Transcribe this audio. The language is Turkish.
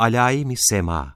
Alaim-i Sema